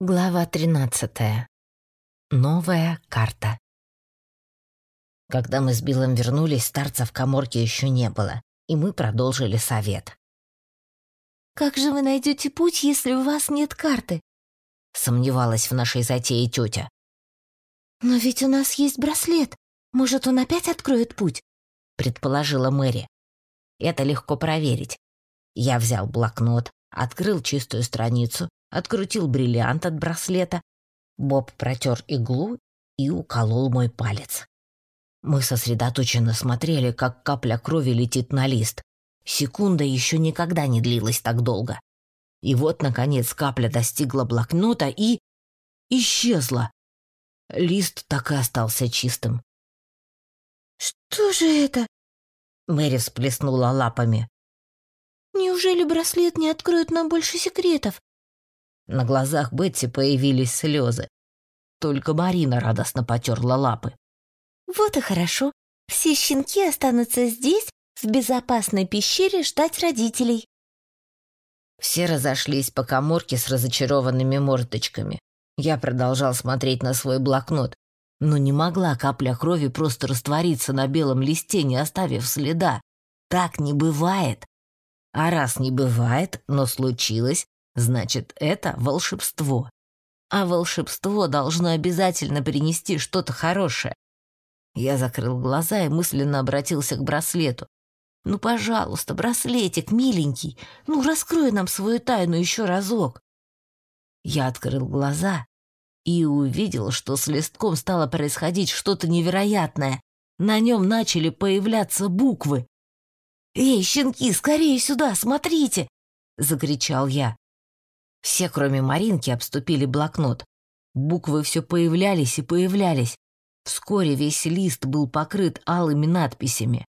Глава 13. Новая карта. Когда мы с Биллом вернулись, старца в коморке еще не было, и мы продолжили совет. «Как же вы найдете путь, если у вас нет карты?» Сомневалась в нашей затее тетя. «Но ведь у нас есть браслет. Может, он опять откроет путь?» Предположила Мэри. Это легко проверить. Я взял блокнот, открыл чистую страницу, открутил бриллиант от браслета. Боб протер иглу и уколол мой палец. Мы сосредоточенно смотрели, как капля крови летит на лист. Секунда еще никогда не длилась так долго. И вот, наконец, капля достигла блокнота и... исчезла. Лист так и остался чистым. «Что же это?» Мэри всплеснула лапами. «Неужели браслет не откроет нам больше секретов?» На глазах Бетти появились слезы. Только Марина радостно потерла лапы. «Вот и хорошо. Все щенки останутся здесь, в безопасной пещере, ждать родителей». Все разошлись по коморке с разочарованными мордочками. Я продолжал смотреть на свой блокнот, но не могла капля крови просто раствориться на белом листе, не оставив следа. Так не бывает. А раз не бывает, но случилось, Значит, это волшебство. А волшебство должно обязательно принести что-то хорошее. Я закрыл глаза и мысленно обратился к браслету. «Ну, пожалуйста, браслетик, миленький, ну, раскрой нам свою тайну еще разок». Я открыл глаза и увидел, что с листком стало происходить что-то невероятное. На нем начали появляться буквы. «Эй, щенки, скорее сюда, смотрите!» — закричал я. Все, кроме Маринки, обступили блокнот. Буквы все появлялись и появлялись. Вскоре весь лист был покрыт алыми надписями.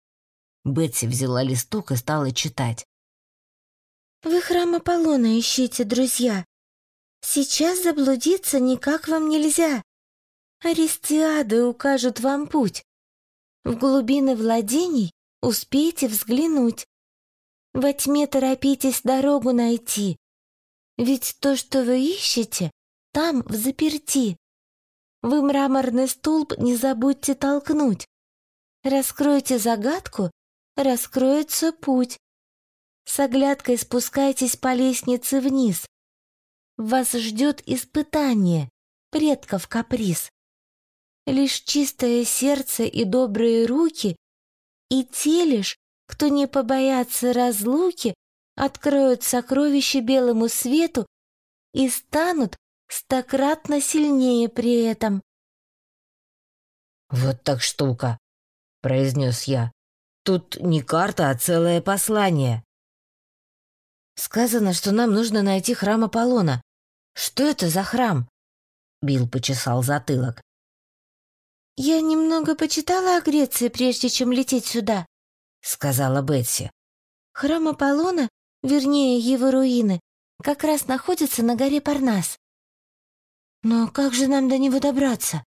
Бетси взяла листок и стала читать. «Вы храм Аполлона ищите, друзья. Сейчас заблудиться никак вам нельзя. Аристиады укажут вам путь. В глубины владений успейте взглянуть. Во тьме торопитесь дорогу найти. Ведь то, что вы ищете, там, в заперти. Вы мраморный столб не забудьте толкнуть. Раскройте загадку, раскроется путь. С оглядкой спускайтесь по лестнице вниз. Вас ждет испытание, предков каприз. Лишь чистое сердце и добрые руки, и те лишь, кто не побоятся разлуки, откроют сокровища белому свету и станут стократно сильнее при этом. «Вот так штука», — произнес я. «Тут не карта, а целое послание». «Сказано, что нам нужно найти храм Аполлона. Что это за храм?» Билл почесал затылок. «Я немного почитала о Греции, прежде чем лететь сюда», — сказала Бетси. «Храм Аполлона вернее, его руины, как раз находятся на горе Парнас. Но как же нам до него добраться?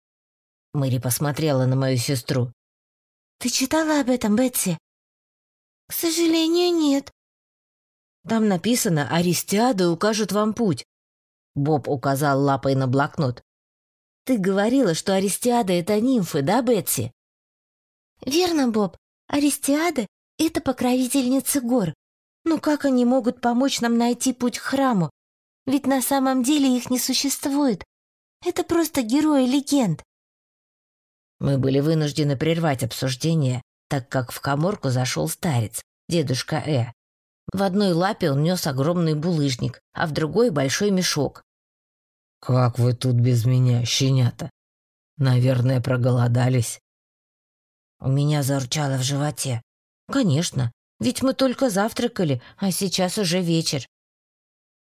Мэри посмотрела на мою сестру. Ты читала об этом, Бетси? К сожалению, нет. Там написано «Аристиады укажут вам путь». Боб указал лапой на блокнот. Ты говорила, что Аристиады — это нимфы, да, Бетси? Верно, Боб. Аристиады — это покровительницы гор. Но как они могут помочь нам найти путь к храму? Ведь на самом деле их не существует. Это просто герои легенд. Мы были вынуждены прервать обсуждение, так как в коморку зашел старец, дедушка Э. В одной лапе он нес огромный булыжник, а в другой — большой мешок. «Как вы тут без меня, щенята? Наверное, проголодались?» У меня зарчало в животе. «Конечно, ведь мы только завтракали, а сейчас уже вечер.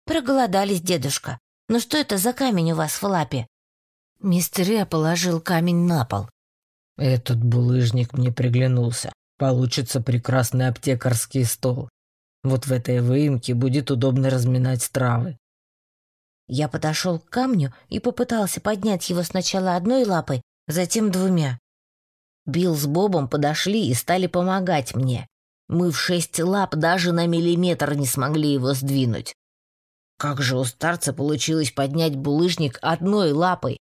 Проголодались, дедушка. Но что это за камень у вас в лапе? Мистер Я положил камень на пол. Этот булыжник мне приглянулся. Получится прекрасный аптекарский стол. Вот в этой выемке будет удобно разминать травы. Я подошел к камню и попытался поднять его сначала одной лапой, затем двумя. Билл с Бобом подошли и стали помогать мне. Мы в шесть лап даже на миллиметр не смогли его сдвинуть. Как же у старца получилось поднять булыжник одной лапой?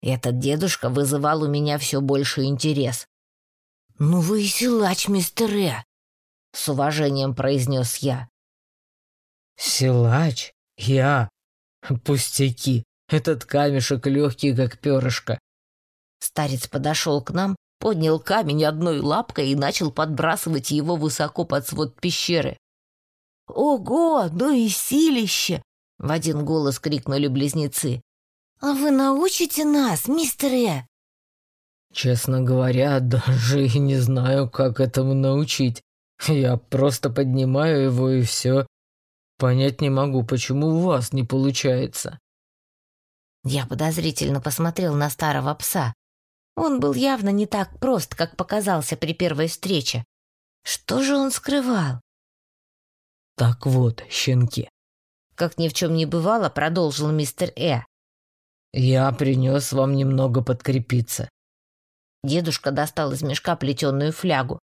Этот дедушка вызывал у меня все больше интерес. «Ну вы и силач, мистер Э!» — с уважением произнес я. «Силач? Я? Пустяки. Этот камешек легкий, как перышко». Старец подошел к нам, поднял камень одной лапкой и начал подбрасывать его высоко под свод пещеры. «Ого, ну и силище!» — в один голос крикнули близнецы. «А вы научите нас, мистер Э?» Честно говоря, даже и не знаю, как этому научить. Я просто поднимаю его и все. Понять не могу, почему у вас не получается. Я подозрительно посмотрел на старого пса. Он был явно не так прост, как показался при первой встрече. Что же он скрывал? Так вот, щенки. Как ни в чем не бывало, продолжил мистер Э. Я принес вам немного подкрепиться. Дедушка достал из мешка плетеную флягу.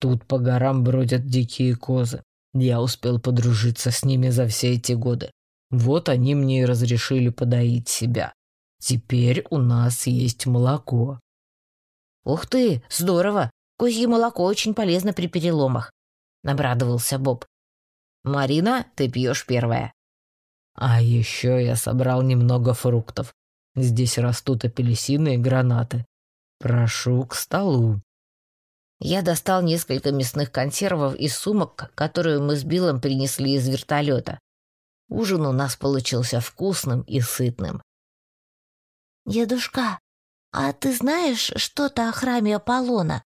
Тут по горам бродят дикие козы. Я успел подружиться с ними за все эти годы. Вот они мне и разрешили подоить себя. Теперь у нас есть молоко. Ух ты, здорово! Козье молоко очень полезно при переломах. Обрадовался Боб. Марина, ты пьешь первая. А еще я собрал немного фруктов. Здесь растут апельсины и гранаты. Прошу к столу. Я достал несколько мясных консервов из сумок, которую мы с Биллом принесли из вертолета. Ужин у нас получился вкусным и сытным. «Дедушка, а ты знаешь что-то о храме Аполлона?»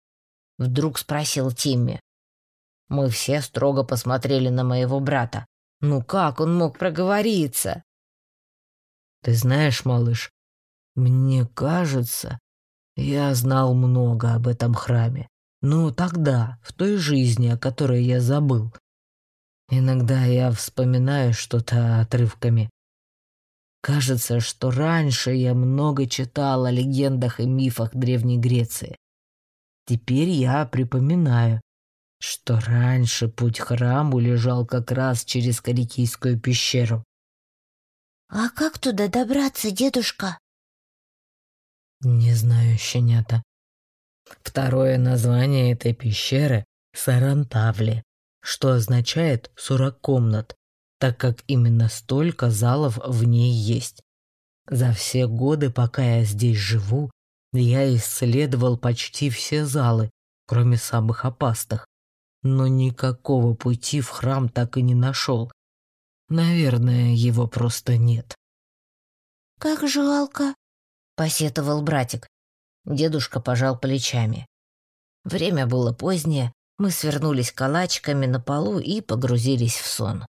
Вдруг спросил Тимми. Мы все строго посмотрели на моего брата. Ну как он мог проговориться? Ты знаешь, малыш, мне кажется, я знал много об этом храме. Ну, тогда, в той жизни, о которой я забыл. Иногда я вспоминаю что-то отрывками. Кажется, что раньше я много читал о легендах и мифах Древней Греции. Теперь я припоминаю, что раньше путь к храму лежал как раз через Корикийскую пещеру. «А как туда добраться, дедушка?» «Не знаю, щенята. Второе название этой пещеры — Сарантавли, что означает «сорок комнат», так как именно столько залов в ней есть. За все годы, пока я здесь живу, я исследовал почти все залы, кроме самых опасных но никакого пути в храм так и не нашел. Наверное, его просто нет. «Как жалко», — посетовал братик. Дедушка пожал плечами. Время было позднее, мы свернулись калачиками на полу и погрузились в сон.